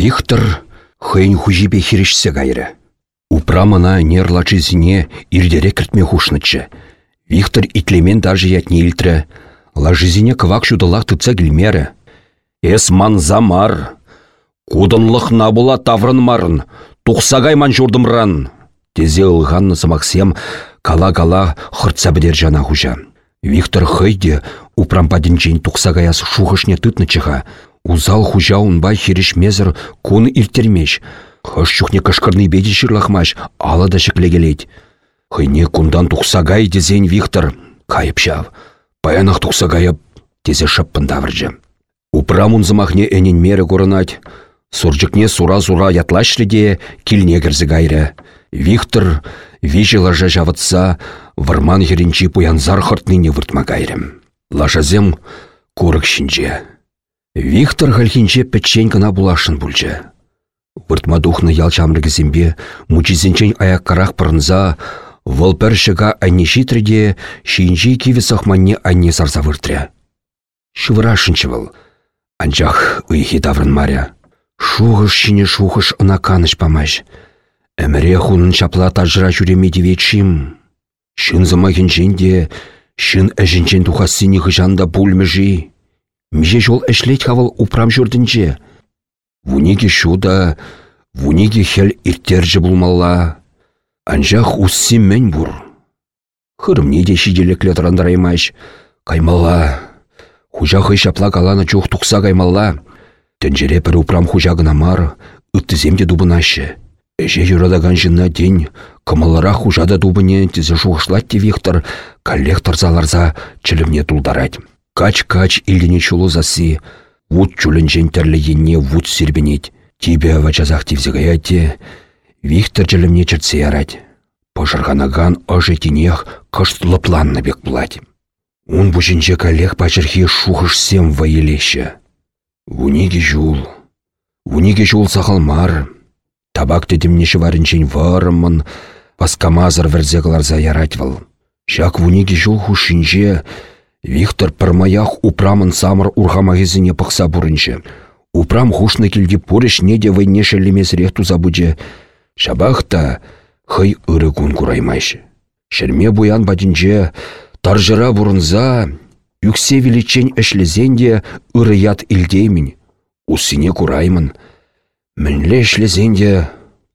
Виктор хыйн хужипе хирішсе кайры. Упрамына нерлачызіне ирдере кіртме хушнычы. Виктор итлемен даже ятне илтрі. Лажызіне кывак шудылақ тұтса келмері. Эс замар. Кудынлық набула таврын марын. Тухсагайман журдымран. Тезе ылғанны самаксем кала-кала хыртса бідер жана хужа. Виктор хыйде упрампадинчен тухсагаяс шухышне тытны чыға. Узал хужа унбай хиришмезір кун иртермеш. Хыш чухне кышкырны беде шырлахмаш, ала да шеклегелет. Хыйне кундан тухсагай дезен Виктор. Кайып шав. Паянах тухсагайып тезе шыппын давыржы. Упрамун замахне әнен мере көрінать. Суржыкне сура-сура ятлашлы де килне кірзі гайры. Виктор вижі лажа жавытса, варман херенчи пуянзар хыртныне выртма гайрым. Лажазем курык шинче. Виктор хальхинче пӹччен кына булашын пульчче. Выртма духны ял чамрыкізембе, мучизенчен аяк карах пырынза, вăл пӗр шыга анне шитреде, шинчи киві сахманне анне сарса выртря. Шывырашынчы вăл. Анчах ыйхи таврын маря. Шухыш шине шухыш ына каныш памаш. Әміре хунын чапла тажыра жүреме девечим. Шын зыма хенченде, шын әжінчен тухасыны пульмежи. Мже жол әшлет хавал упрам жүрдінже. Вуниге шуда, вуниге хел иртержі булмалла. Анжақ усси мен бур. Хырымне де шиделекле тұрандараймаш. Каймалла. Хужа хый шапла каланы чух тұқса каймалла. Тенжере пір упрам хужа гына мар, үттіземде дубынашы. Эже юрадаган жынна день, кымылыра хужада дубыне тізі жуғышлат те Виктор, коллектор заларза чілімне тулдарать. Кач-кач илдіне чулу засы, вуд чулінжен тәрлі енне вуд сирбенет. Тибе вачазақ тивзігаяте, Виктор чілімне чіртсе ярать. Пожырғанаган ыжы тінех кыштлыпланны бек бұлать. Он бушинче коллег пачырхи шухышсем вайелеші. Вуниге жул. Вуниге жул сахалмар. Табак тедімнеші варынчен варымын, паскамазыр вірзе кыларза яратьвал. Шак вуниге жул хушинче, Виктор пырмаях упрамын самыр урхамагезіне пықса бұрынчы. Упрам хушны келге пореш неде вайне шелемесірек туза бұджы. Шабахта хый ыры күн кураймайшы. Шерме буян бадинче таржыра бұрынза, юксе величен әшлезенде ыры ят илдеймін. Усыне кураймын. Мінле әшлезенде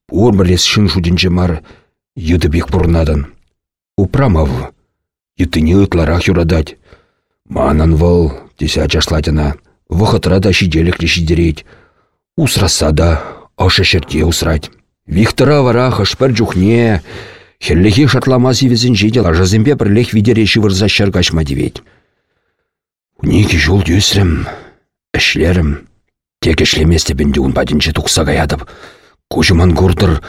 пурмырес шын жудинче мар бек бұрнадан. Упрамав, йытыне ытларах юрадать. Манан вăл, теся чашлатына, вăхытра да шиделекле шидерет. Усраса да, ашы шерте усрать. Виктора вара хышпір жүхне, хеллехи шатламаси візін жедел, ажазымбе бірлех видереші вырза шыргашма девет. Унике жол дюсрім, әшлерім, тек әшлеместе бінде ұн бәдінче тұқса гаядып. Кужыман гурдыр,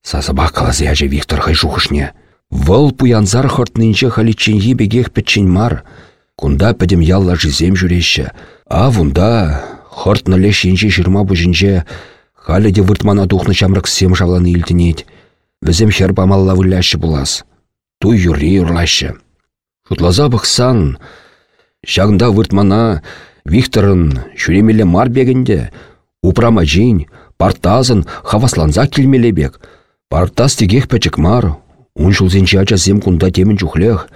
сазыбақ қалазы әже Виктор хай жухышне. Вăл пуянзар хыртнынче халиченхи бегех пӹччен мар, кунда пӹдем ялла жизем жүрещі. А вунда хыртныле шинче жирма бұжінче Халі де выртмана тухны чамрык сем жавланы илтінет. Візем хер памалла вылляшы булас. Туй юри юрлашы. Шутлаза бұқсан, Шағында выртмана Викторын шүремелі мар бегінде, упрама жин, партазын хавасланза бек. Партаз тегех пәчік мар, он жулзенче ача зем кунда темін жүхлех.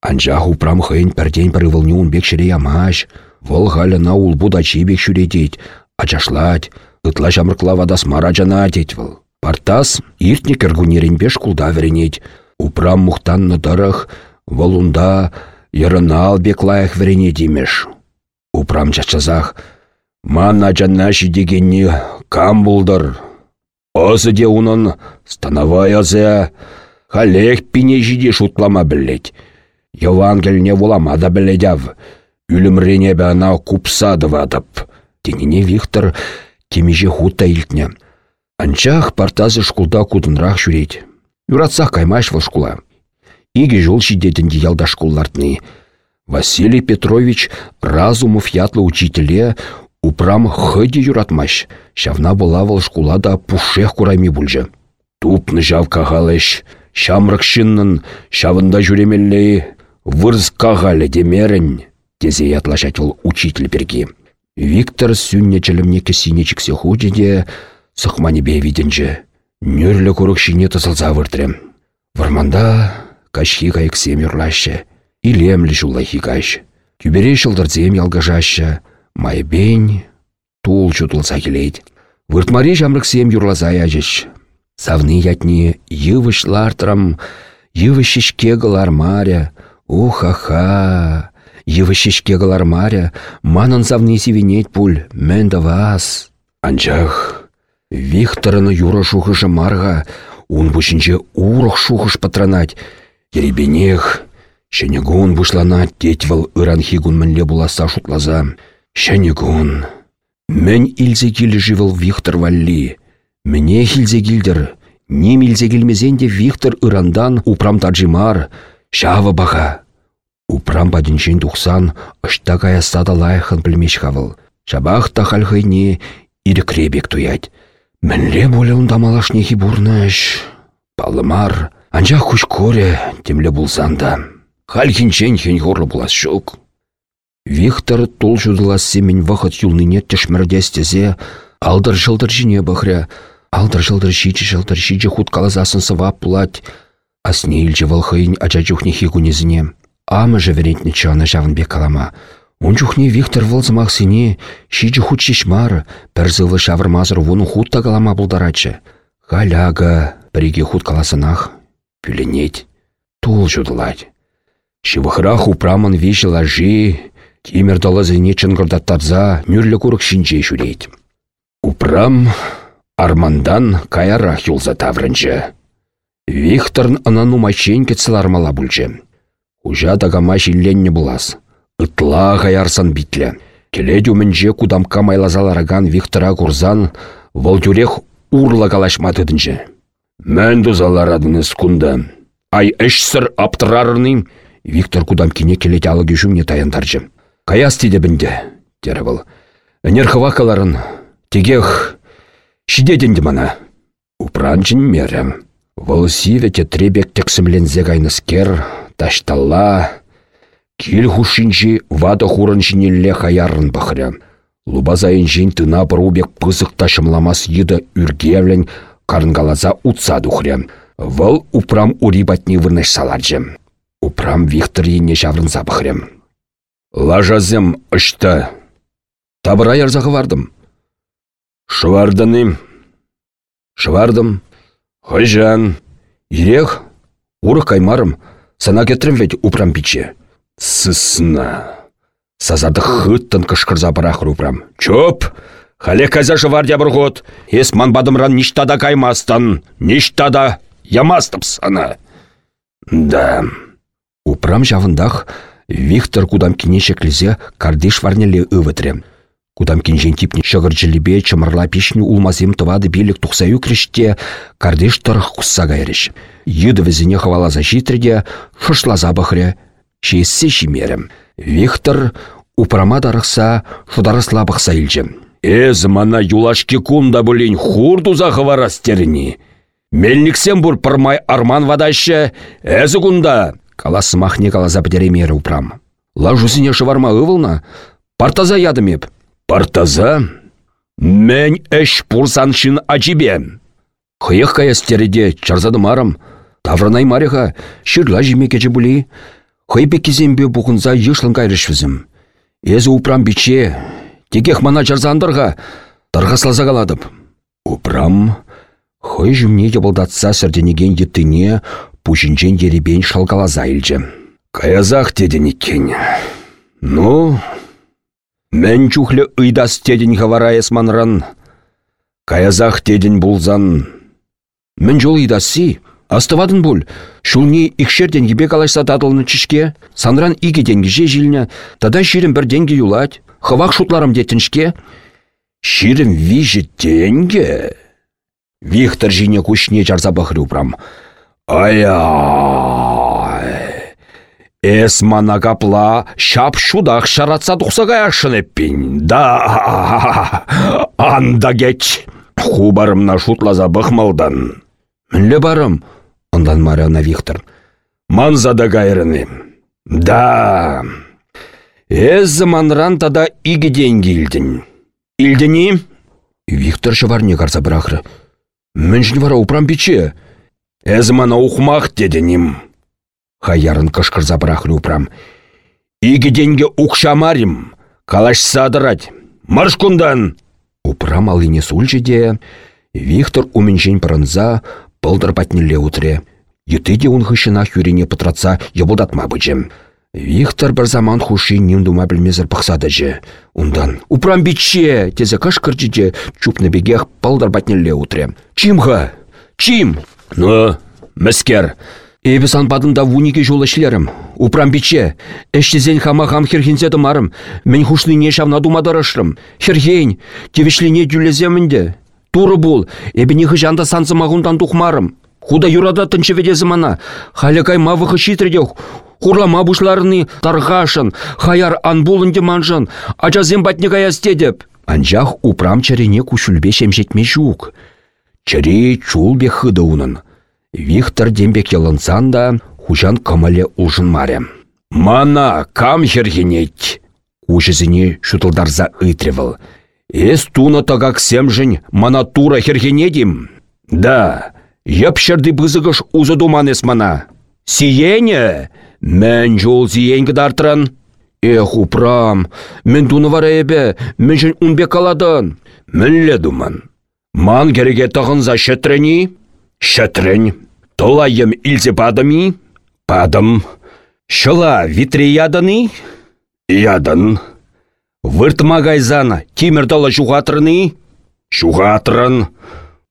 Анжақ упрам хыйын пәрден пәрі вылны бек шіре ямаш. Вол халына улбуда чибек шүредет, ачашлать, ытла жамыркла мара жана выл. Партас иртне кіргунерінбеш кулда веренет. Упрам мухтанны дырых, волунда ярынал беклаях верене демеш. Упрам чачазах, мана жанна дегенні кам булдыр. Осы де унын становай азы, халех пине жиде шутлама білет. Евангеліне волама да біледяв, үлімрене бәна купсады вадып. Теніне Виктор темеже хутта илтне. Анчах партазы шкулда кудынрақ жүрет. Юратсақ каймаш выл шкула. Иге жол шидетінде ялда шкуллартны. Василий Петрович Разумов ятлы учителе упрам хыди юратмаш. Шавна была выл шкулада пушех курайми бульжы. Тупны жав кағалыш. Шамрық шыннын шавында жүремелі вырз кағалы демерін. Тезе ятлашать выл учитель берге. Виктор сүнне чілімне кесіне чіксе худеде, сықманы бейвиденже. Нүрлі күрікшіне тысылза выртрем. Варманда кашхи кайықсем юрлашы. Илемлі жулай хикаш. Тюбере шылдырзем ялгажашы. Майбень тул чутылса келейд. Выртмари жамрыксем юрлаза яжыш. Савны ятни йывыш лартрам, йывыш шишке маря. Уха-ха! Йывыш шишке маря, манын савны сивенет пуль, мәнді вас. Анчах, Викторыны юра шухышы марга, ун бушинче урық шухыш патранать. Еребенех, шенегун бушланать тетвал ыран хигун мінле буласа шутлаза. Шенегун. Мен илзе живыл Виктор Валли. Мне хилзе килдер. Нем илзе Виктор ырандан упрам таджимар. Шава баха. Упрам бадинчен тухсан, ышта кая сада лайхын білмеш хавыл. Шабах тахальхайне ирекребек туять. Мінле боле ундамалашне хибурныш. Палымар, анжақ күш коре, темле булсанда. Хальхинчен хен хорлы булас шок. Виктор тол жудылас семен вақыт юлныне тешмірдестезе, алдар жылдар жіне бахря, алдар жылдар шичі жылдар шичі худ калазасын сывап пулать, асне илчі валхайын ача чухне хигунезіне. Амы же верентні чаны бек калама. Унчухне Виктор вăлсымах сине шичі хут шишмар, пәрзывы шавырмазыр вуну хут тагалама бұлдарачы. Халяга, біреге хут каласынах, пүленет, тул жудылать. Шивыхрах упрамын виші лажи, Тимер далазыне чынгырдаттарза нүрлі курық шинче шүрейд. Упрам армандан каярах юлза таврынчы. Викторн анану мачен кетсілармала бүлчі. Ужа тагама шилленне булас. Ытла ғаярсан битлі. Келеді үмінже кудамка майлазалараган Виктора Курзан волтюрех урла калашматыдынчы. Мән дұзаларадыныз күнді. Ай әшсір аптырарыны Виктор кудам-кине келет алығы жүмне таяндаржы. Каяс тиде бінде, дері бұл. Әнер хывақаларын, тегех, шидеденді мана. Упранчын мерем. Вол сивете требек тексімлензе кайныскер, ташталла, Кил хушинчи вада хурынчинелле хаярын бахря. Лубазайын жин тына бұрубек пызық ташымламас еді үргевлен карынгалаза утса духря. Вăл упрам урибатни вырныш саларчы. Упрам Виктор ене жаврын забықрем. Лажазым ұшты. Табыра ярзағы вардым. Шывардыным. Шывардым. Хойжан. Ирех. Урық каймарым. Сана кетрім ведь упрам пиче. Сысна. Сазады хыттын кышкырза барах рупрам. Чоп! Хале каза жывардя бұрғыт. Ес манбадымран ништада каймастан. Ништада ямастып сана. Да. Упрам жавындах Виктор кудам кинешеклізе кардеш варнеле ывытрем. Кудам кинжен типне шығыржылебе чымырла пишні улмазем тывады белік тұқсаю кріште кардеш тұрық құсса кайрыш. Юды візіне хвалаза житрде шышлаза бахре Шессе шимерім. Виктор упрама дарықса, шударысла бақса илжім. Эз мана юлашки кунда бұлін хурдуза хварастеріні. Мельниксен бұр пырмай арман вадашы, әзі кунда. Каласы махне калаза бідеремері упрам. Лажусыне шыварма ывылна, партаза ядымеп. Партаза? Мен әш пурсаншын ачибем. Хыйық каястереде чарзадымарым. Таврынай мариха, шырла жимекечі бұли. Хыйпе кезембе бұғынза ешлін кайрышвізім. Езі упрам биче, текех мана жарзандырға, тарғаслаза қаладып. Упрам, хый жүмне ебылдатса сірденеген еттіне, пушинчен еребен шалгалаза илчі. Каязақ деден екен. Ну, мен чухлі ыйдас теден хавара манран. Каязақ деден булзан. Мен жол ыйдасы, Астывадын бұл, шулни икшерден ебе калашса тадылны чишке, санран иге денгіже жиліне, тада ширім бір денге юлать, хывақ шутларым детіншке. Ширім вижі денге? Виктор жине күшне жарза бахрю прам. Эс мана капла шап шудах шаратса тухсага яшын Да, анда геч. Хубарымна шутлаза бахмалдан. Мінле барым, Ондан Мариана Виктор. Манзада гайрыны. Да. Эзі манран тада игіден келдің. Илдіні? Виктор шыварне қарса бірақры. Міншін вара упрам биче. Эзі мана ухмақ дедінім. Хаярын кышкырза бірақры упрам. Игіденге ұқшамарим. Калаш садырать. Марш кундан! Упрам алыне сульжеде, Виктор уменжен пырынза, пылдыр патнелле утре. Йытыде он хышына хюрене пытратса ебылдатма. Виктор бір заман хуши нимдума білмезір пықсадыжы. Ундан, упрам биче, тезе кышкырчыже, чупны бегех пылдыр патнелле утре. Чимға? Чим? Ну, мәскер. Эбі санпадында вунике жол ішлерім. Упрам биче. Эштезен хама хам херхензе марым. Мен хушны не шавна думадарышрым. Херхен, тевешлине дюлеземінде. Туры бол, эбі нехі жанда сансымағындан тухмарым. Худа юрада тынчы ведезі мана. Халякай мавықы шитредех. Хурлама бушларыны тарғашын, хаяр анбулынде манжын, ачазем батнега астедеп. Анжақ упрам чарене кушулбе шемжетме жук. Чаре чулбе хыды унын. Вихтор дембек ялынсан да, хужан кымыле ужын маре. Мана кам хергенет. Кушызіне шутылдарза ытревыл. Эс туна тагак семжін мана тура хергенедім. Да, епшерді бызығыш узы думанес мана. Сиене, Мен жол зиенгі дартырын. Эх, упрам, мен туны вара ебе, мен жын унбе каладын. Мінле думан. Ман кереге тағынза шетрені? Шетрен. Толайым илзе падами? Падым. Шыла витре ядыны? Ядын. Выртма гайзан тимір дала жуғатырыны? Жуғатырын.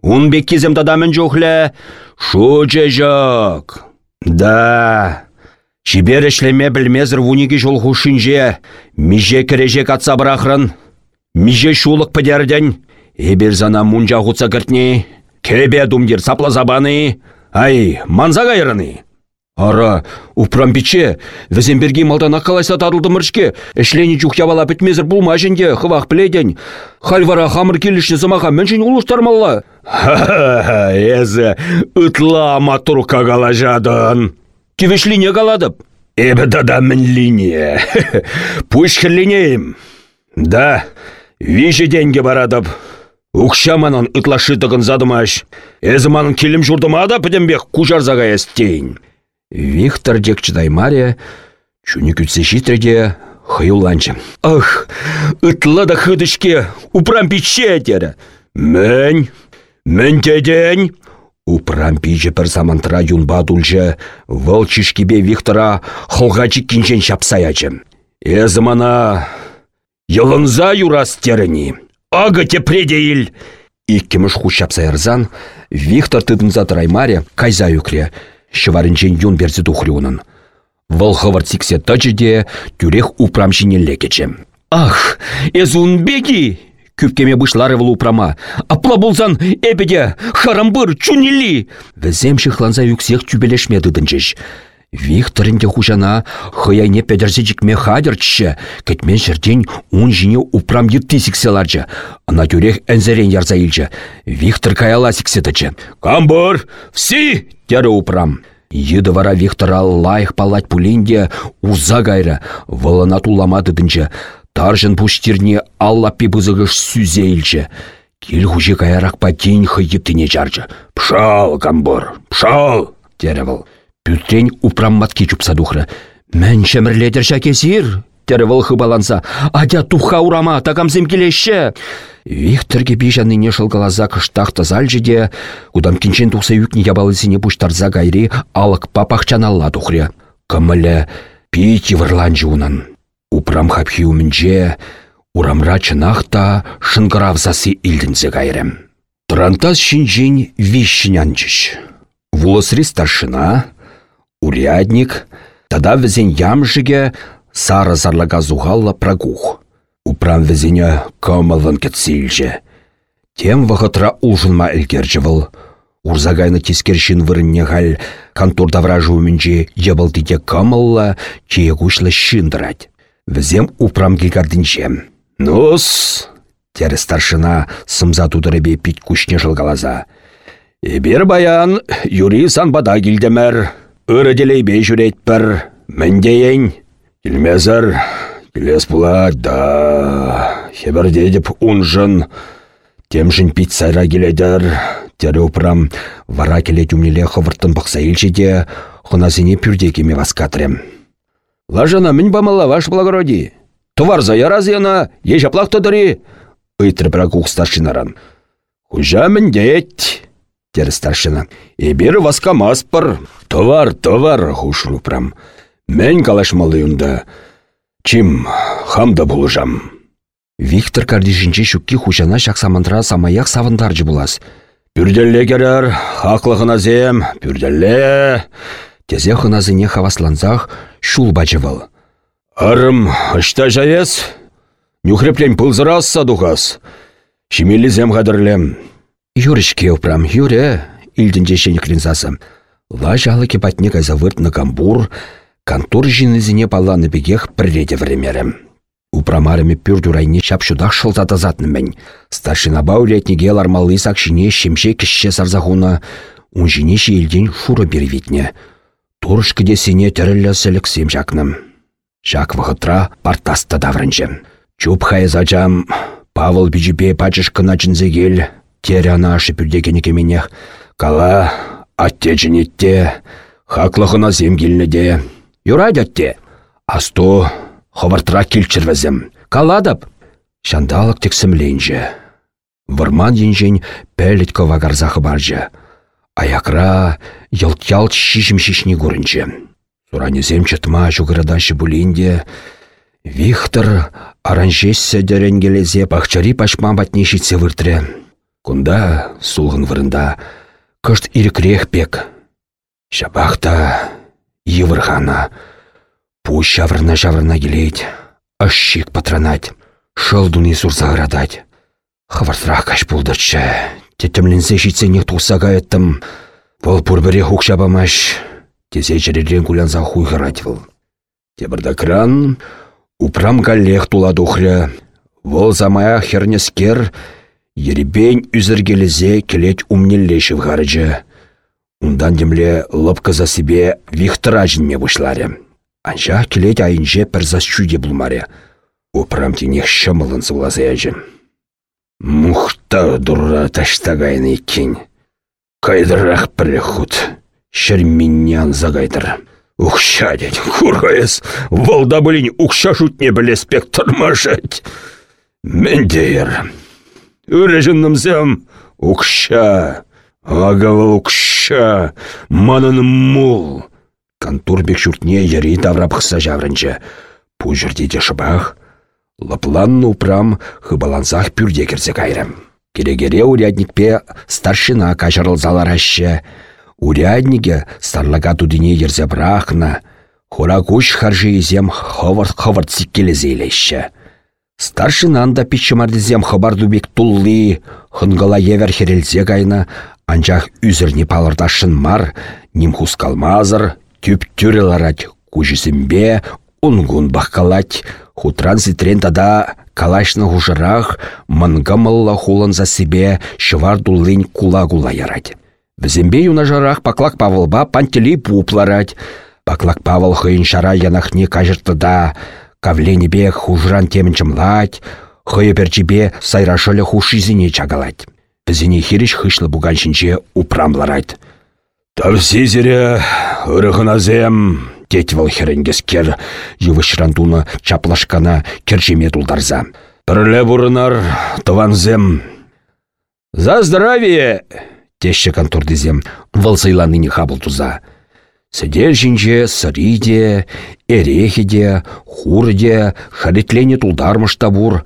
Унбек кезем тадамын жоқлі? Шуче жок. Да. Чибер ішлеме білмезір вуниге жол хушинже, меже кереже қатса бірақрын. Меже шулық підерден, ебір зана мұнжа ғутса кіртне, керебе думдер сапла забаны, ай, манза ғайрыны. Ара, упрам пиче, віземберге малдана қалайса тарылды мұршке, әшлені жүхявала бітмезір бұлма жінде, хывақ біледен. Хальвара хамыр келіші замаға міншін ұлыштармалла. Ха-ха-ха, езі, ұтла матур кағала жадын. Кевешлине каладып. Эбі дада мінлине. Пуш линеем. Да, виші денге барадып. Укшаманын ытлашытығын задымаш. Эзіманын келім журдымада підембек кужарзаға естейін. Виктор дек чыдаймаре, чуні күтсе житреде хыюланчы. Ах, ытла да хыдышке, упрам пиче дері. Мен, мен теден, Упрам пиже бір замантыра юнба дулжы, вăл чишкебе Виктора хылғачы кинчен шапсаячы. Эзі мана йылынза юрас теріні. Ага тепредейл. Иккеміш ху шапсайырзан, Виктор тыдынза траймаре кайза юкре, шыварынчен юн берзі тухрюнын. Вăл хывыртсиксе тăчыде тюрех упрам лекече. Ах, эзун беги! Күпкеме бұшлары вұл упрама. Апла болзан әбеде харамбыр чунили. Візем шықланза юксех тюбелешмеді дінчіш. Викторінде хужана хыяйне пәдірзі жікме хадырчы, кәтмен жерден он жіне упрам етті сікселарчы. Ана тюрех әнзерен ярза илчі. Виктор каяла сікседічі. Камбыр, всі, тәрі упрам. Еді вара Виктора лайық палать пулинде уза гайры, вылына туламады дінчі. Таржын пуштирне алла пибызығыш сүзейлчі. Кел хуже каярақпа дейін хыйыптыне жаржы. Пшал, камбор, пшал, деревіл. Пүтрен упрамматки чупса духры. Мән шәмірледір шәкесір, деревіл хыбаланса. Адя туха урама, такамзым келеші. Викторге бейжаныне шылгалаза кыштақты зальжыде, кудам кинчен тухса юкне ябалысыне пуштарза гайри алық папақчаналла тухры. Кымылы пейті вырланжы унын. Упрам хапхи умінже, урамра чынақта шынғыравзасы илдінзе кайрым. Тұрантас шинжен вишшінянчыш. Вулысри старшина, урядник, тада візен ямжыге сары зарлага зуғалла прагух. Упрам візене кымылын кетсілже. Тем вғытра ұлжынма ілгержівыл. Урзагайны тискершін вырынне хал контордавражы умінже ебылдыде кымылла, чие күшлі шындырать. Візем упрам келгардінче. Нус, тәрі старшына сымза тудырыбе пит күшне жылгалаза. Эбер баян юри санбада келдемер. Үрі делейбе жүретпір. Міндейін. Келмезір. Келес пулать, да. Хебірде деп унжын. Темжін пит сайра келедір. Тері ұпырам, вара келет умнеле хывырттын бақса илчеде, хыназине пюрде кеме васкатрем. Лажана мін бамала, ваш благороди. Товар зая разяна, ежаплақ тадыри. Ыйтры бірақ уқ старшинаран. Хужа міндет, тері старшина. Эбір васкамаспыр. Товар, товар, прам. Мен калашмалы юнда. Чим, хамда булыжам. Виктор кардишинче шукки хужана шақсамандыра самаяқ савындаржы булас. Пүрделле керер, хақлығына зем, пүрделле. Тезе хыназыне хавасланзах шул бачывыл. Арым, ышта жаес? Нюхреплен пылзырас садухас. Шимелізем қадырлем. Юрышке упрам, юре, илдінже шенеклен засым. Ла жалы кепатне кайза на камбур, контор жинызіне паланы бегех пірреде времерем. Упрамарыме пүрдурайне шапшудах шылзата мен. Старшина баулетнеге лармалы сакшине шемше кішше сарзахуна, унжине шейлден шуры бервитне. Турышкіде сене тірілі сіліксем жақным. Жак вғытра партаста даврынжым. Чуп хайзачам, Павыл бюджепе пачышкына чынзегел, тере ана ашы пүрдекені кеменех. Кала, атте жінетте, хақлығына земгеліне Юрай дәтте, асто ховартра келчірвізім. Каладып, шандалық тексімленже. Вырман енжен пәліткі вагарзақы баржы. Аякра ялт-ялт шишім шишні көрінче. Суранезем чытма жүгірадашы бұлінде, Вихтор дәрен келезе пахчари пашма батне шитсе выртре. Кунда, сулғын вырында, кышт ирекрех пек. Шабахта, евырхана, пу шаврна-шаврна келейд, ашшик патранать, шылдуны сурзағырадать. Хавартрақ каш пулдырчы, тетімлінсе шитсене тусага еттім, Бұл пұрбіре хук шабамаш, тезе жеререн кулянза хуйғырать был. Тебірді кран, Упрам галлех тула тухря. Вол замая хернескер, еребень үзіргелізе келет умнеллеші вғарыжы. Ундан демле лыпкы за себе вихтыра жінме бұшларе. Анжа келет айынже пірзас чуде бұлмаре. Упрам тенех шымылын сывлазы әжі. Мухта дура таштагайны кен. Кайдырақ пірі худ. Шерменнян загайдыр. Ухша дядь, кургаяс, волда блин, ухша шутне біле спектр машать. Мендейер. Үрежіннімзем, ухша. Агавал ухша. Манын мул. Контурбек шуртне ери таврапқса жаврынчы. Пу жерде шыбақ. Лапланны упрам хыбалансах пюрде кірсе кайрым. Керегере урядникпе старшина качарылзалар ашы. Урядниге старлага тудине ерзе брахна, хура куш харжи изем ховард-ховард зейлеші. Старшинан да хабар дубек тулли, хынгала евер херелзе кайна, анчах үзірні палырдашын мар, ним хускалмазыр, түп түреларать, кужисембе, унгун бахкалать, хутран зитрен тада калашны хужырах, мангамалла хулан за себе, шывар дуллин кула-кула ярать. Візімбе юнажарах паклак Павылба пантелей пупларать. Паклак Павыл хыйын шара янахне кажыртыда, кавленебе хужран темінчім лать, хыйы перчебе сайрашылы хушизіне чагалать. Візіне хиріш хышлы буганшинче упрамларать. Тавсизере ырығыназем, теть вал херенгескер, ювышран туны чаплашкана керчеме тулдарза. Пірлі бұрынар, тыванзем. За здравие! Теші контордызем валсайланыне хабыл туза. Сәдел жінже, сыриде, эрехеде, хурде, харитлене тулдармыш табур,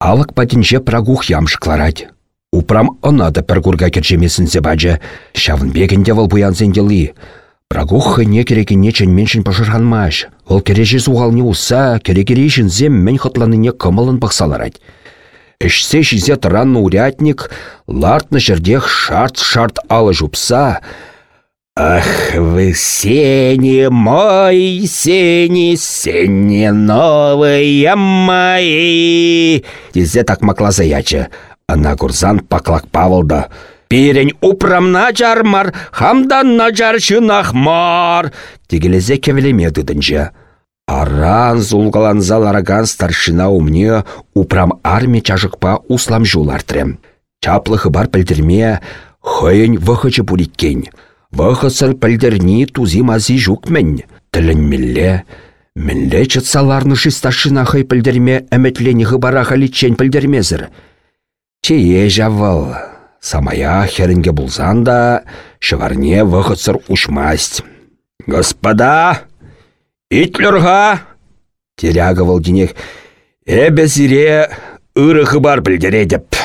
алық патинче прагух ямшықларать. Упрам она да пәргурга керчемесінсе баджа, шавынбегінде вал буянзенделі. Прагух не керекіне меншін пашырханмаш. Ол суғалны уса, керекерешін зем мен хотланыне кымылын бақсаларать. Эшсе шизе тыранны урядник, лартны жердех шарт-шарт алы жупса. Ах, вы сени мой, сени, сени новые мои. Тизе так маклаза ячы. Ана курзан паклак. Пирень упрам начармар, хамдан начар шынахмар. Тегелезе кевелеме дыдынчы. Аран зулгаланза лараган старшина умне упрам армия чажықпа услам жулартрем. Чаплы хыбар пілдірме хойын вăхычы пуликкен. Вăхысыр пілдірні тузи мази жукмен. Тілін мілле, мілле чытсаларны старшина хый пілдірме әметлені хыбара халитчен пілдірмезір. Чее жавыл. Самая херінге булзан да, шыварне вăхытсыр ушмасть. Господа! Итлерға! Терягывал денег. Эбе зире бар білдере деп.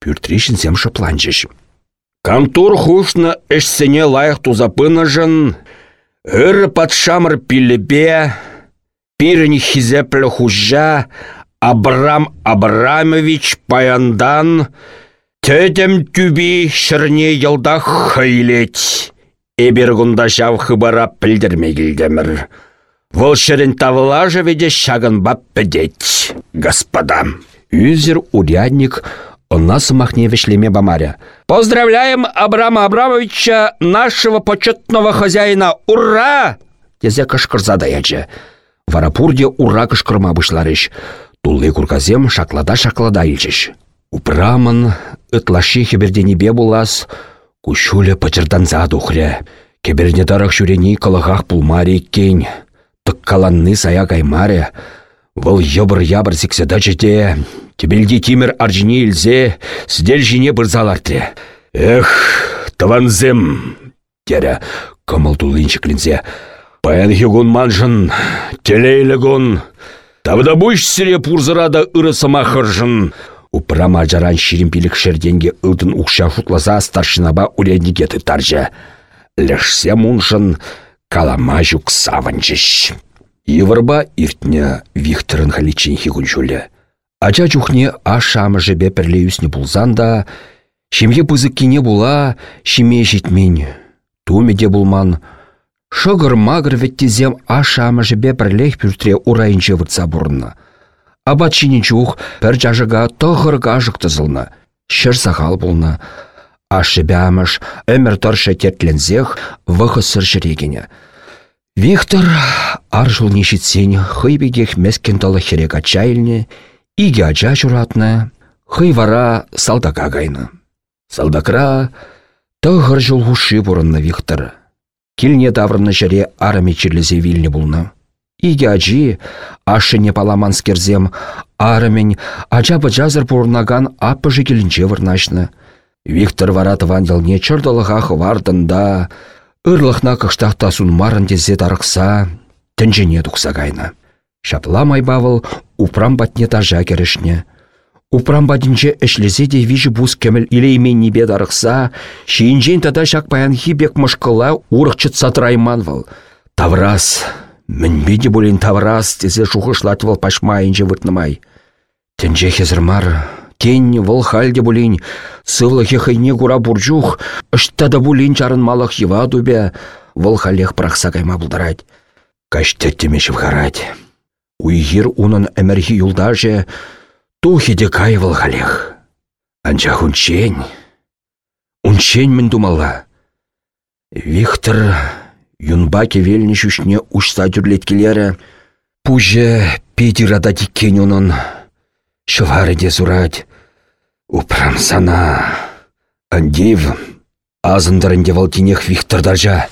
Пүртришін. Кантур хушны эшсене лайық тузапыны жын, ыр патшамыр пилебе, пирін хизеплі хужа, Абрам Абрамович паяндан, тәдім түбі шырне елдақ хайлет. Эбергунда жав хыбара пілдірме келдемір. Вол шырын тавылажы веде шагын бап пӹдеть, господа. Юзер урядник она самахне вешлеме бамаря. Поздравляем Абрама Абрамовича, нашего почетного хозяина! Ура! Тезе кышкырза даячы. Варапурде ура кышкырма бұшларыш. Тулы курказем шаклада-шаклада илчіш. Упрамын ытлаши хеберденебе булас, кушуле пачырданза духря. Кеберне шүрени калахах пулмари кень. Тыққаланны сая каймаре. Вăл йыбыр-ябыр сикседа жете. Тебелді тимір аржине илзе, сдел жине бұрзаларtre. Эх, таванзем, тере, кымыл тулынчыклинзе. Паян хигун манжын, телейлі гун. Тавда бұш сире пурзырада ырысыма хыржын. Упрама жаран ширимпилік шерденге ылтын ұқша шутласа старшынаба урядникеті таржа. Лешсе муншын, калама жүк. Ивырба иртне Викторын халичин хигун. Ача чухне ашамы жебе пірлеюсне булзан да, шемге пызыккене була, шеме жетмен. Тумеде булман, шығыр-мағыр веттезем ашамы жебе пірлех пүртре урайынче выртса бұрынна. Абатчине чух пір жажыға тұғырға жықтызылны, шыр сағал бұлны. Ашы бәміш, өмір тұршы жүрегіне. Виктор аржыл нешітсен хыйбегех мескен талы херек ачайльне, иге ача чуратны, хый вара салдака гайны. Салдакра тұғыр жыл хуши бұрынны Виктор. Килне таврынны жыре арами чирлізе вилне бұлны. Иге ачи, ашыне паламанскерзем, арымен ача бачазыр бұрнаган аппыжы келінче вырнашны. Виктор вара тыван елне чырдылыға хывардында, ырлықна кыштақта марын дезе тарықса, тінжіне тұқса кайны. Шапла майбавыл упрам батне тажа керешне. Упрам батинче эшлезе де вижі бус кеміл илеймен небе дарықса, шиінжен тада шак паянхи бек мышқыла урықчыт сатрайманвал. Таврас, мінбеде болен таврас, тезе шухышлатвал пашмайынже выртнымай. Тінже хезірмар, Тень вăл хальде булин, сывлăхе хăйне кура буржух, да булин чарын малах йыва тупе, вăл халех прахса кайма бұлдарать. Каштеттеме шывхарать. Уйхир унын әмірхи юлдаже, тухиде кай вăл халех. Анчах унчень. Унчень мін думала. Виктор юнба кевелні шүшне ушса түрлеткелері, пуже педирада диккен унын. Шыварыде сурать. Упрам сана. Андив. Азындарынде валтинех Виктордаржа.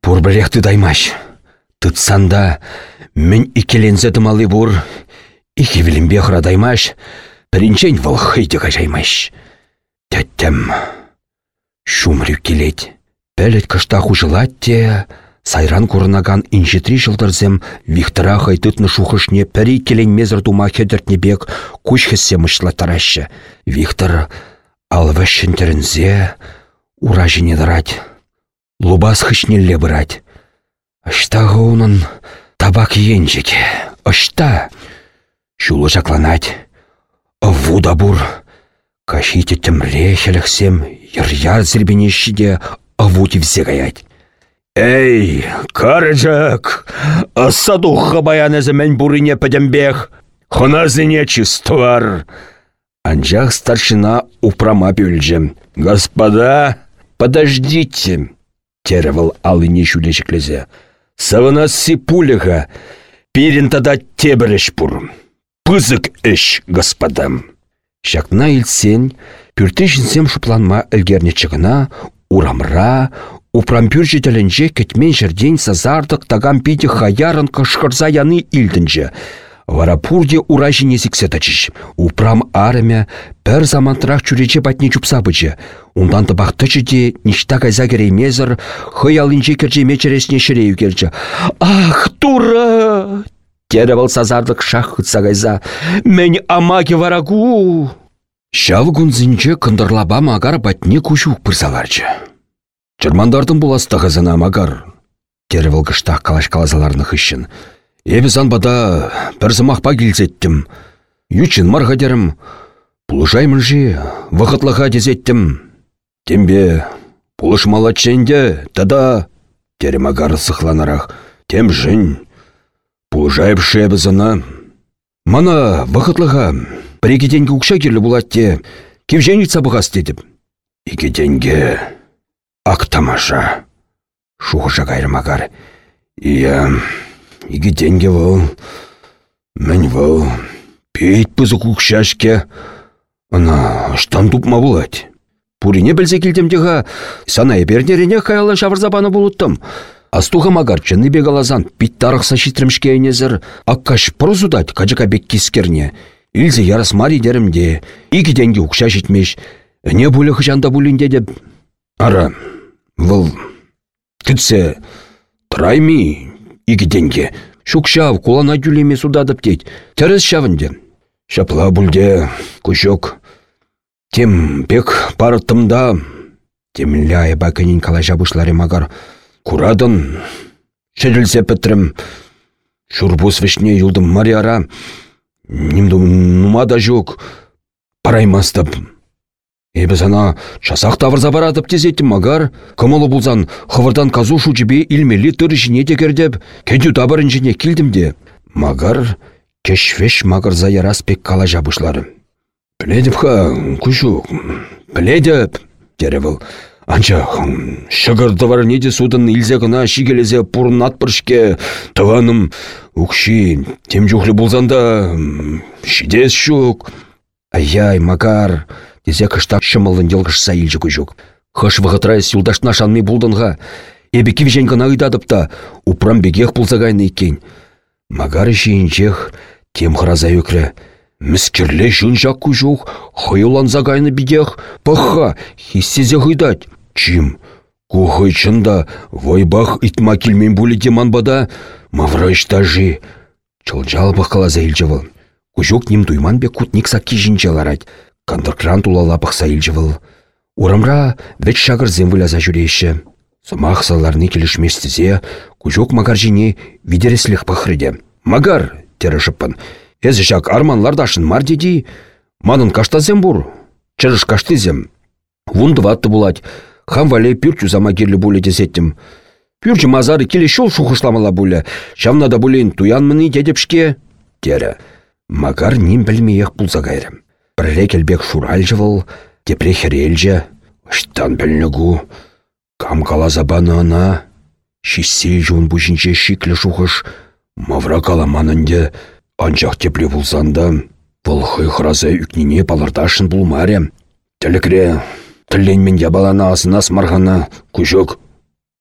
Пурбілехті даймаш. Тытсанда мен икелензе дымалы бур. Ике вілімбе даймаш. Пірінчен валхыйды жаймаш. Тәттім. Шумрю келет. Пәлет кышта хужылат те, Сайран курнаган инжетри жылдырзем Виктора хайтытны шухышне пәрі келенмезір тума хедіртнебек күш хессе мышла тарашы. Виктор алвы шынтерінзе ура жіне дырать. Лубас хышнелле бырать. Ашта ғуынын табак енжеке. Ашта. Шулы жакланать. Вуда бур. Кашите тімре хеліхсем, яр-яр зірбенешіде авути гаять. Эй, карыжак, асадуха баян әзімен бурине пәдембех, хоназыне чиствар. Анжақ старшина упрама бөлжем. Господа, подождите, теревал алыне шулешеклезе. Савына сипулеха, Пирен тада тебіріш бұр. Пызык іш, господам. Шакна илсен, жінсем шупланма ілгерне чығына, урамра, упрампюр жетелінже кетмен жерден сазардық тагам пиде хаярын кышқырза яны илдінже. Вара пурде ура жинесіксе тачыш. Упрам арымя пір замантырақ чүрече батне чупса бычы. Ундан табақтычы де ништа кайза кереймезір, хый алынче керче мечересне шірею керчі. Ах, тура! Теревал сазардық шах хытса кайза. Мен амаки варагу! Шал гунзинче кындырлаба магар пырсаларчы. Чырмандардың буластығызына магар. Теревал кыштақ калаш калазаларны хыщын. Эбі занбада бір зымақпа келзеттім. Ючын марға дерім. Пулышаймын жи, вақытлыға дезеттім. Тембе, пулыш малатченде, тада, терім агар сықланарақ. Тем жын, пулышайып шебі зына. Мана вақытлыға, бір екі денге ұқша келі бұлатте, кевженица бұғас дедіп. Екі денге, ақ тамаша. Шуғыша кайрымагар. Иә, Игі денге вол, мен вол, пейт пызы кукшашке, ана штан тупма булать. Пурине білсе келдемдеға, сана эбернерене каялы шавырзабаны болуттым. Астуға магар чыны бегалазан, пит тарықса шитримшке айнезір, аккаш прозудать качака бек кискерне. Илзе ярас мари дерімде, игі денге житмеш, не бұлы хыжанда бұлінде деп. Ара, выл, күтсе, трайми, игіденге. Шукшав, кулана дюлеме судадып дейд. Тәріс шавынде. Шапла бүлде, күшок. Тем бек парыттымда. Темлі айба кенін кала жабышлары магар. Курадын. Шерілсе пітрім. Шурбус вишне юлдым мариара. Нимду нума да жоқ. Параймастып. Эбі сана часақ тавырза баратып тезеттім магар, кымылы бұлзан хывырдан казу шучебе илмелі түр жіне декердеп, кәдю табырын жіне келдімде. Магар кешвеш магарза яраспек кала жабышлары. Біледіп ха, күшу, біледіп, дері бұл. Анча, шығырды бар неде судын илзе гына шигелезе пұрын атпыршке, тываным, ұқши, тем жүхлі бұлзанда, шидес шук. Ай-яй, Тезе кыштақ шымылын елгішса илжі күжік. Хыш вғытрайыз юлдашна шанмей бұлдынға. Эбі кивжен гына ұйдадыпта, упрам бегех бұлзағайны екен. Магары жиінжех, тем хыраза өкірі. Міскерле жүн жақ күжік, хыйлан загайны бегех, пăхха, хиссезе хыйдать. Чим, кухай чында, вайбах итма келмен бұлі деманбада, маврайшта жи. Чылжал бақалаза илжевыл. Күжік нем дуйман бек кутник сакки. Кандыркран тулала пықса илжівыл. Урамра вет шагыр зем выляза жүреші. Сымақ саларны келішместізе, күжок магар жіне видересліх пахрыде. Магар, тері шыппын. Эзі жак арманлардашын мар деди. Манын каштазем бур. Чырыш каштызем. Вунды ватты булать. Хам вале пюрчу зама керлі буле десеттім. Пюрчу мазары келе шол шухышламала буле. Шавнада булейн туянмыны дедепшке. Тері. Магар ним білмеек бұлза кайрым. Бірре келбек шуральжывыл, тепре херелжі, ұштан білнігу, кам калазабаны ана, шиссе жуын бұшынше шиклі шухыш, мавра каламанынде, анчақ тепле бұлзанда, вұлхы хыразы үкнене балардашын бұлмаре. Тілікре, тілленмен ябалана асына смарғана, күжік.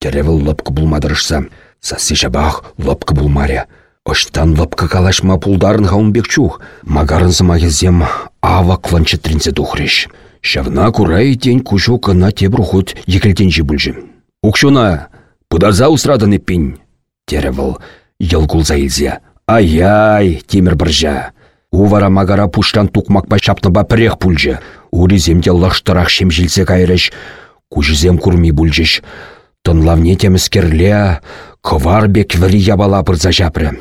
Теревіл лопқы бұлмадырышса, сасы жабақ лопқы бұлмаре. Оштан лапка калашма пулдарын хаумбек чух, магарын зем ава кланчы тринсе тухреш. Шавна курай тень кушу кына тебрухут екілден жибульжі. Укшуна, пыдарза усрадан еппин. Теревіл, елгулза илзе. Ай-яй, темір біржа. Увара магара пуштан тукмакпа шапныба пірех пульжы. Уриземде лаштырақ шемжилсе кайрыш. Кужызем курми бульжыш. Тынлавне теміскерле, кывар бек віри ябала пырза жапры.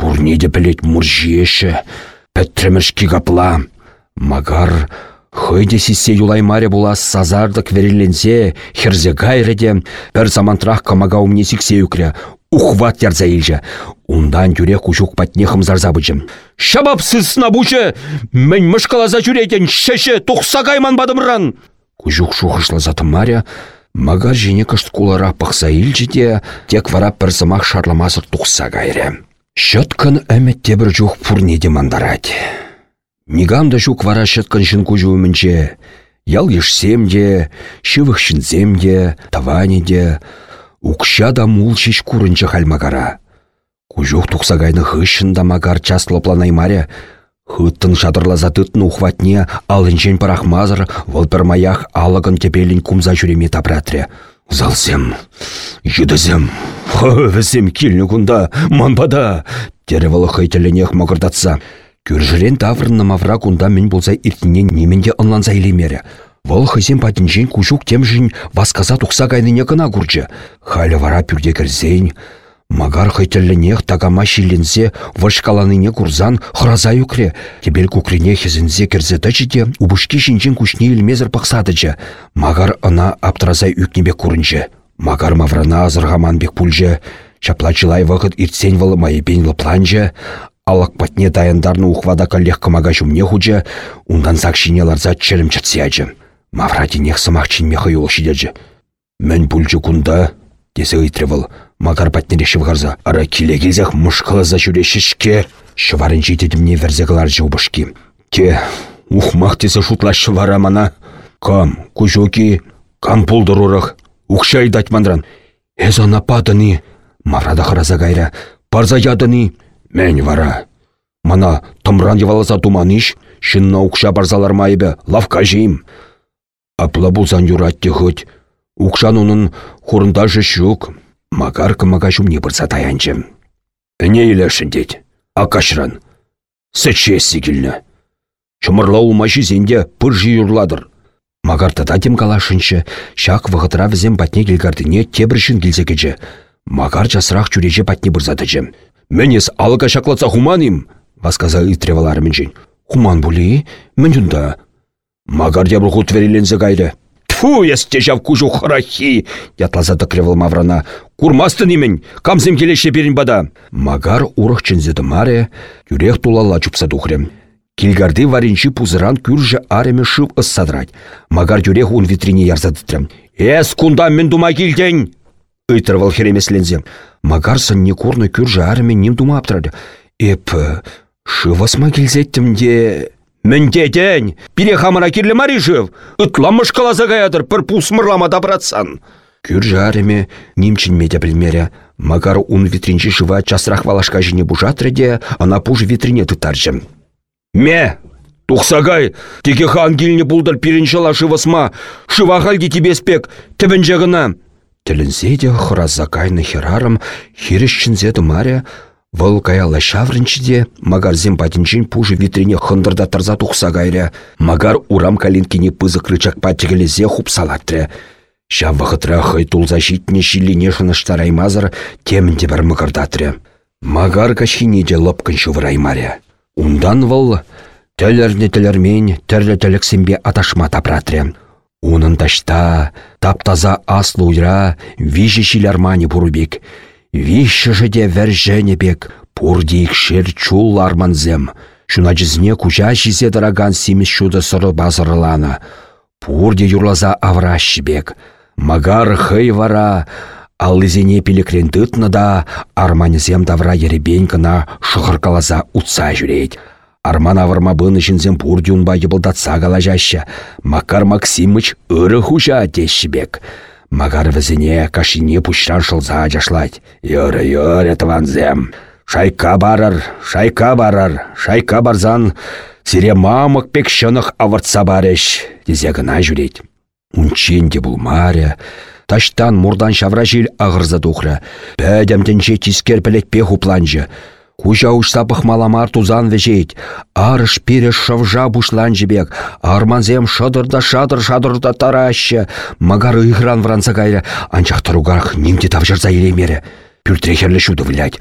Пурнеде білет мұржиеші, пәттірімішкі капла. Магар, хойде сесе юлаймаре була сазардық вереленсе, херзе гайреде, бір замантрах камага умне сіксе үкре, ухват ярза илжі. Ундан жүре кушук патнехым зарзабычым. Шабапсыз набучы, мен мышкалаза жүреден шеше тұқса кайман бадымран. Кушук шухышла затымаря, Магар жіне кышт кулара пықса илчі де, тек вара бір зымақ шарламасыр тұқса кайры. Шыткын әмет тебір жух пурнеде мандарать. Нигамда жук вара шыткын шын күжу өмінче, ял ешсем де, шывых шинзем де, таване де, укша да мул шиш курынчы хальмагара. Кужух тухсагайны хышын да магар час лопланаймаре, Хыттын шадырлаза тытны ухватне, алынчен парахмазыр, волпер маях алығын тепелін кумза жүреме тапратре. Залсем, юдызем, хövізем килні кунда, манбада, теревалы хайтеленех мағырдатса. Күржірен таврынна мавра кунда мен болса иртінен неменде ынланса илемері. Вăл хызем патинчен кушук темжін васказа тұқса кайныне кына күрчі. Халі вара пүрде кірзен, Магар хайтелленех тагама шилленсе вышкаланыне курзан храза юкре. Тебел кукрине хезінзе керзета жиде убышки шинчен кушне илмезір пақсадычы. Магар ына аптразай үкнебе курынчы. Магар маврана азырғаман бек пульжы. Чаплачылай вақыт иртсен валы майыпен лыпланжы. Алак патне даяндарны ухвада каллех кымага жумне хучы. Ундан сакшине ларза челім чатсияжы. Маврадинех сымақ чинмеха юл шидежі. Мен пульжы кунда, десе ыйтревыл. Макар патнере шывғарза. Ара киле келзек мұшқылыза жүрешішке. Шыварын жетедімне верзеғылар жаубышки. Те, ухмақ тесі шутла шывара мана. Кам, кужоки, кам ұрық. Ухшай датмандран. Эз ана падыны. Маврада хыраза гайра. Парза ядыны. Мен вара. Мана тымран еваласа туманыш. Шынна укша барзалар майыбе. Лавка жейм. Апла булсан юратты хоть. Укшан унын хурында жүк. Макар кымака не бұрса таянчы. Әне иләшін дед. Акашран. Сәтшесі келіні. Чымырлау умашы зенде пыржы юрладыр. Магар тататим калашыншы, шақ вғытыра візем патне келгардыне тебіршін келзекечі. Магар жасырақ жүрежі патне бұрзатычы. Менес алыға шақлатса хуманым, васказа итреваларымен жин. Хуман бұли, мен жүнда. Магар дебір құт верелензе гайды. Фу, есте жав кужу хырахи, ятлаза кривал маврана. Курмасты немен, камзем келеше берін бада. Магар урық чынзеді маре, юрех тулала чупса духрем. Килгарды варинчи пузыран күржі ареме шып ыссадрать. Магар юрех ун витрине ярзадытрем. Эс кунда мен дума келден! Ыйтырвал херемеслензе. Магар не курны күржі ареме ним дума аптырады. Эп, шывасма келзеттім де... Міндетен, пире хамыра кирлі маришев, ұтламыш қаласа гаядыр, пір пусмырлама дабратсан. Күр жареме, немчин медя білмере, Магар ун витринчі жыва часрах валашка жіне бужатрыде, ана пуж витрине тытаржым. Ме, тухсагай, теке хан келіне бұлдар пиринчала шывасма, шыва халде тебеспек, тібін жағына. Тілінсе де хыразакайны херарым, Вăл каялла çаврынчиде, магар патинчин пужы витрине хындырда тарза тухса кайря. Магар урам калинкине пызык рычак патчегелезе хупсалаттрре. Шав вахытра хый тулза çитне çиллине шыныштараймазыр темінде бір мығырдатрре. Магар кашхинеде лыпкын шувыраймаря. Ундан вăл тәлерне тәлермен тәрлі тәліксембе аташма тапратре. Унын ташта, таптаза аслы уйра, вижі шилярмани бұрубек. Вишші де вәржәне бек, пурдейік шер чул арманзем. Шуна жізне куча жизе дыраган симес шуды сыры базырлана. Пурде юрлаза авращ бек. Магар хый вара, аллызене пилекрен тытны да, арманезем давра еребен кына шықыркалаза утса жүрейд. Арман авырма бұны жінзен пурде унба ебылдатса калажаща. Макар Максимыч ыры хужа бек. Магар візіне кашине пұшран шылза жашлать. Йөрі, йөрі, тыванзем. Шайка барар, шайка барар, шайка барзан, сире мамык пек шынық авыртса бареш, дезе гына жүрет. Унченде бұл маря, таштан мурдан шавра жил ағырза тухры, бәдемденше тискер пелетпе хупланжы, Кужа ушса пăхмаламар тузан вежет. Арыш пиреш шывжа бушлан жібек. Арманзем шыдырда шадыр шадырда тарашы. Магар ыйхран вранса кайры. Анчах таругарх нимде тавжырза елемері. Пюртрехерлі шуды влять.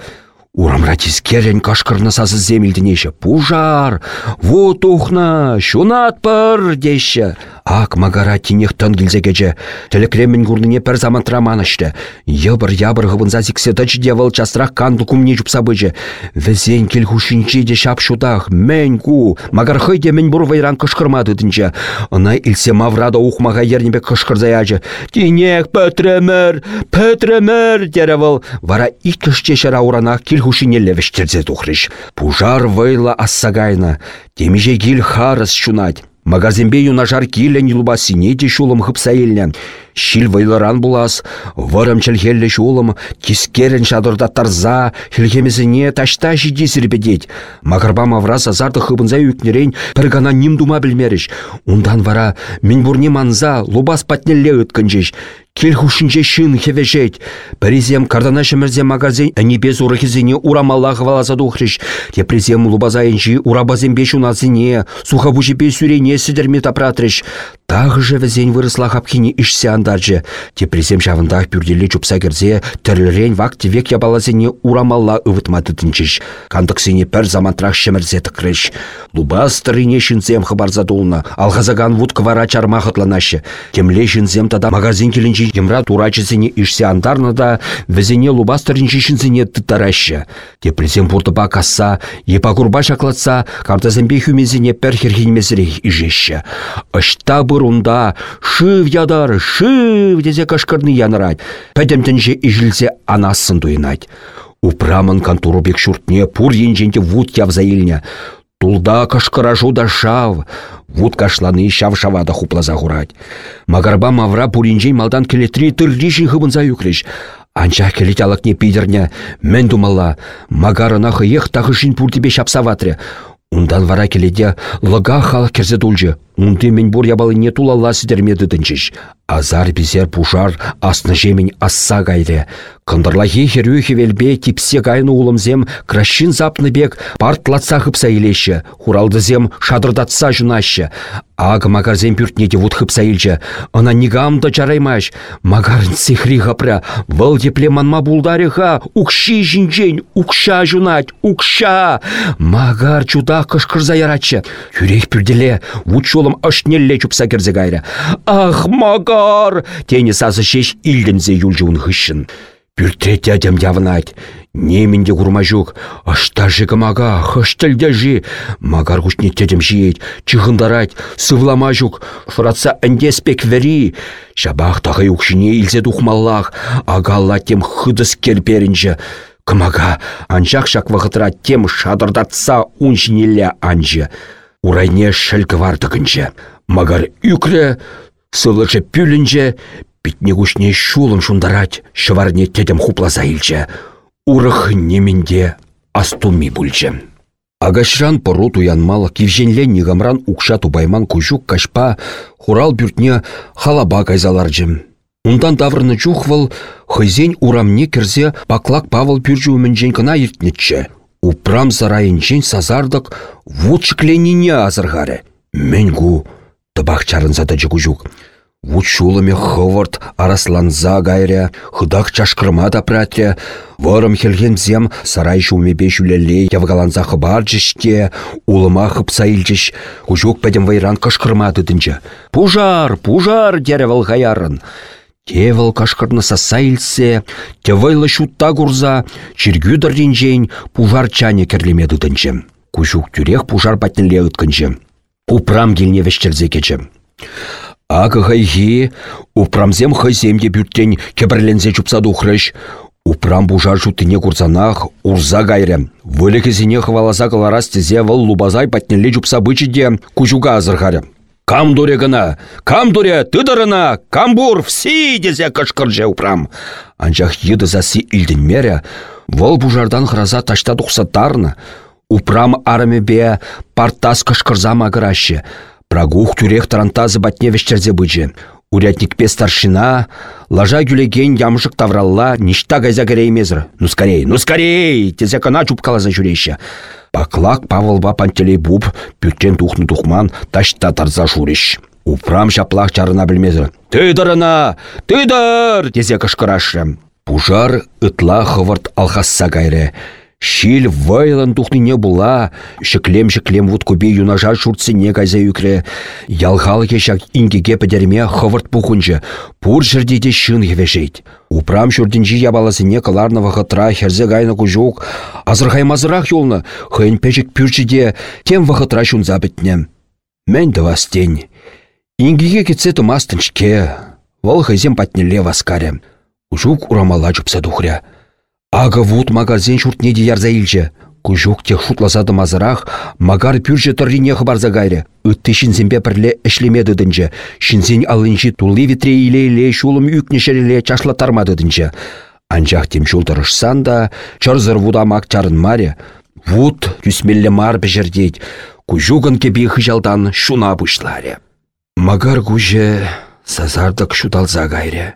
Урамра тискерен кашкырны сазы земелденеші. Пужар! Вот ухна! Шунат пыр! деші. Ак магара тинех тон килзекече. Телекремен гурныне пер замантра манышты. Йыбыр ябыр гыбынса зиксе тыч девыл частрах канду кумне жупсабычы. Везен кел хушинчи де шап шудах. Мен ку. Магар хыйде мен бур вайран кышкырмады дынча. Ына илсе маврада ухмага ернебе кышкырзаячы. Тинех пөтремір, пөтремір деревыл. Вара икішче шара уранах кел хушине левештерзе тухрыш. Пужар вайла ассагайна. Темеже кил харыс шунать. Магазинбе юнажар килен юлбасине де шулым хыпса. Шил вайларан булас, вырым челхелле шулым, кискерен шадырда тарза, хілхемесіне ташта жиде сірбедет. Мағырба маврас азарды хыбынза үкнерен бір гана ним дума білмеріш. Ундан вара мен бурне манза, лубас патнелле үткінжеш. Кел хушинче шын хевешет. Призем кардана шемерзе магазин әне без урахизине урамалла хваласа духриш. Те призем лубазайынчи урабазен беш уназине, сухабучи бе сүрене сидерме. Тағы же візен вырысла хапхине ишсе андаржы. Те призем шавындах пюрделе чупса керзе, тірлерен вакти век ябалазине урамалла ывытмады тынчиш. Кандықсине пір замантрах шемерзе тықрыш. Лубаз тырыне шинзем хабарза дулна. Алхазаган вуд квара чармахатланашы. Темле шинзем тада магазин келінчі емра турачызіне ишсе андарны да візіне лубаз тырынчі шинзіне тытараща. Те призем пуртыба касса, епа курба шаклатса, картазембе хүмезіне пір херхенмезірек ижеші. Ашта бұрында шыв ядар, шыв дезе кашкарны янырать. Пәдемтінже ижілсе анасын дуйнать. Упрамын контору бек шуртне пур енженде вуд явза илне. Тулда кашкаражу да шав. Вуд кашланы шав шавада хуплаза хурать. Магарба мавра пуринжен малдан келетри тырлишин хыбынза юкреш. Анча келет алакне пидерне, мен думала, магарына хыех тахышин пуртипе шапсаватре. Ундан вара келеде лыга халық керзе дульжы. Унды мен бур ябалы не тулалла сидермеді дінчіш. Азар бізер пушар асны жемін асса гайре. Кындырла херю хевелбе типсе гайны улымзем кращин запны бек партлатса хыпса илеші. Хуралдызем шадырдатса жунашы. Аг магарзем пюртнеде вуд хыпса илчі. Ана нигамда чараймаш. Магарын сихри гапря. Выл депле манма булдарыха. Укши жинжен, укша жунать, укша. Магар чуда кышкырза яратчы. Юрек пюрделе, вуд шолым ашнелле чупса керзе гайры. Ах, магар! Тені сазы шеш илдензе юлжуын хышын. Пюртре дядям явнать. Неменде курмажук, ашта жигі мага, хыштілде жи. Магар күшне тедем жиет, чығындарать, сывламажук, фратса әндеспек вери. Шабақ тағы юкшине илзе духмаллах, агалла тем хыдыс керперінжі. Кымага, анжақ шак вғытыра тем шадырдатса уншинелле анжы. Урайне шәлгі вардығынжы. Магар үкрі, сылыжы пүлінжі, Питне күшне шулым шундарать, шыварне тедем хуплаза илче. Урых неменде астуми бульче. Агашран пору туянмал, кивженле нигамран укша тубайман кужук кашпа, хурал бюртне халаба кайзаларчым. Ундан таврны чухвал, хызен урамне керзе паклак Павыл пюржу үмінжен кына. Упрам сарайынчен сазардық вудшықленіне азырғары. Менгу тыбақ чарынса да жігужук. Вучулыме хывырт арасланза гайря, хыдах чашкырма да пратре, вырым хелгензем сарай шумебе шүлеле явгаланза хыбар жішке, улыма хыпса илчіш, кужук пәдем вайран кашкырма дыдынчы. Пужар, пужар деревал гаярын. Тевыл кашкырны саса илсе, тевайлы шутта курза, чиргюдыр ринжейн пужар чане керлеме дыдынчы. Кужук тюрех пужар патнеле ыткынчы. Упрам келне вешчерзе кечі. Ағы хайхи, упрамзем хайземде бюттен кебірлензе чупса духрыш. Упрам бужар жутыне курсанах, урза гайры. Вылікізіне хваласа кыларас тезе выл лубазай патнелі чупса бычыде кужуга азырхары. Кам дуре гына, кам дуре, тыдырына, камбур, все дезе кышкырже упрам. Анчах еді заси илден мере, выл бужардан храза ташта тухсатарны. Упрам армебе партас кышкырза магырашы. Прагух тюрех тарантазы батне вештерзе бычы. Урядникпе старшина, лажа гюлеген ямжык тавралла, ништа гайза кереймезір. Ну скорей, ну скорей, тезе кана чупкалаза жүреща. Паклак Павылба пантелей буб, пюттен тухны тухман, ташта тарза журещ. Упрам шаплах чарына білмезір. Тыдырына, тыдыр, тезе кышкырашы. Пужар ытла хывырт алхасса гайры. Шил вайлан тухнине була, шеклем-шеклем вуд кубе юнажар шуртсене кайза юкре. Ялхал кешак ингеге педерме хывырт пухунчы, пур жердеде шын хевешет. Упрам шурдинчи ябаласыне каларнова хытра херзе гайна кужук, азырхай мазырах юлны, хын печек пюрчиде, тем вахытра шунза бітне. Мен дывастень. Ингеге кетсе тумастынчке, вăл хызем патнелле васкаре. Ужук урамала чупса тухря. Ага вуд магазин шуртне ярза илче. Кужук тех шутласады мазырах, магар пюрже тұррине хыбарза гайры. Үтті шинзенбе пірле ішлемеді дінче. Шинзен алынчы тулы витре иле-иле шулым үкнешереле чашла тармады дінче. Анчах тем шултырышсан да, чарзыр вудамак чарын маре. Вуд түсмелле мар бежердеть. Кужугын кебе хыжалдан шуна бұшларе. Магар куже сазардық шуталза гайре.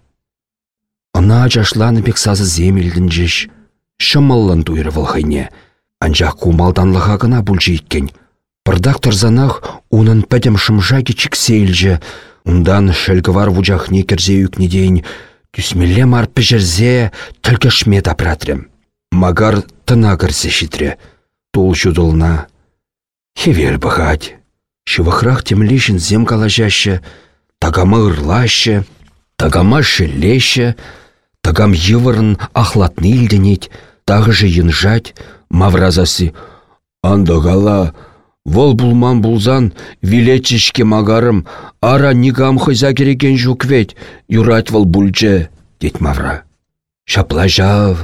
Ына жашланы бек сазы земелдінжеш, шымыллын туйры вылхайне. Анжақ кумалданлыға гына бүлжі иккен. Пырдақ тұрзанақ унын пәдім шымжаге чіксейлжі, Ундан шәлгівар вұжақне керзе үкнедейін, түсмелле мар піжірзе тілкі апратрем. Магар тына кірсе шитре, тул жудылна. Хевел бұғад. Шывықрақ темлешін зем калажашы, тагама ырлашы, тагама шелеші, Тагам йывырын ахлатны илденет, тағыжы янжать, мавразасы. Андығала, вол булман булзан, вилетчішке магарым, ара нигам хыза кереген жүквет, юрать вол бульче, дет мавра. Шапла жав,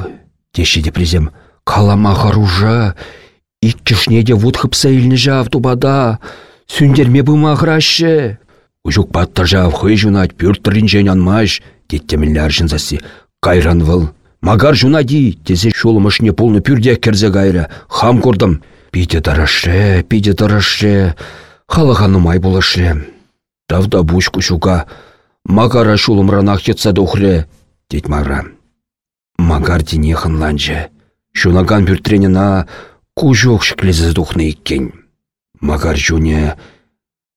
теші депрезем, калама харужа, иккішне де вуд хыпса илні жав тубада, сүндерме бұма ғрашы. Ужук баттар жав хый жунать, пюрттырын анмаш, Кайран выл. Магар жунади, тезе шулымышне пулны пюрде керзе гайры. Хам курдым. Пиде дараше, пиде дараше. Халаханымай булашы. Давда бушку шука. Магара шулымранах етса духре. Дет мара. Магар дине хынланчы. Шунаган пюртренена кужок шклезе духны иккен. Магар жуне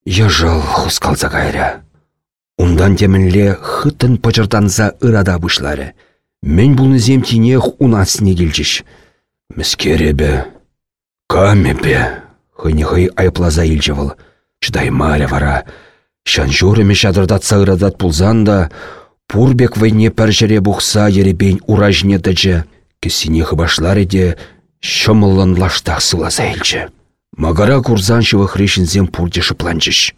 яжал хускалса. Ундан темінле хыттын пычыртанса ырада бұшлары. Мен бұлны земтинех унасыне келчіш. Міскеребе, камепе, хыне-хый айплаза илчевыл. Чыдай маля вара. Шан журыме шадырдатса ырадат пулзан да, пурбек вайне пәржере бұқса еребейн уражне дәджі. Кесіне хыбашлар де, шымылын лаштақ сыласа илчі. Магара курзан шывы хрешінзем пурде шыпланчыш.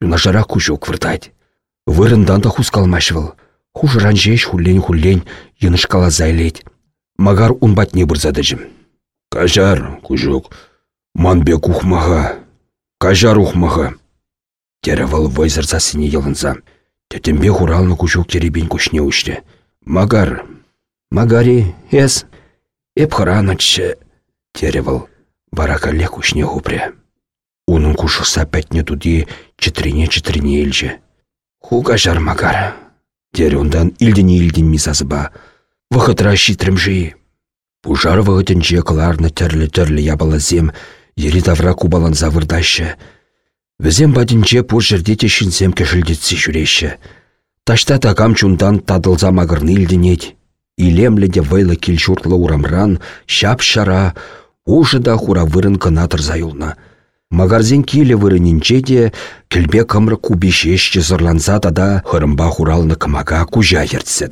Юнашара кушук выртать. Вырындан да хускалмашвыл. Хужыран жеш хуллен-хуллен йынышкала зайлет. Магар унбатне бұрзадыжым. Кажар, кужук, манбе кухмаға. Кажар ухмаға. Теревал вайзырса сине йылынса. Тетембе хуралны кужук теребен күшне үшті. Магар, магари, эс, эп хыраначы. Теревал, баракалле күшне хупре. Унын кушықса пәтне туди чітрине-чітрине елжі. Хуга жармагар. Дер ондан илдені илден мисазыба. Вахытра щитрімжі. Пужар вағытынче кыларны тірлі-тірлі ябалазем, ері тавра кубалан завырдашы. Візем бадінче пур жерде тешінсем кешілдетсі жүреші. Ташта тагам чундан тадылза магырны илденет. Илемлі де вайлы келшуртлы урамран, шап шара, ужы да хура вырын кынатыр заюлна. Магарзен киле вырынинче де, кілбе кымры кубешешче зырланса да хырымба хуралны кымага кужа ертсе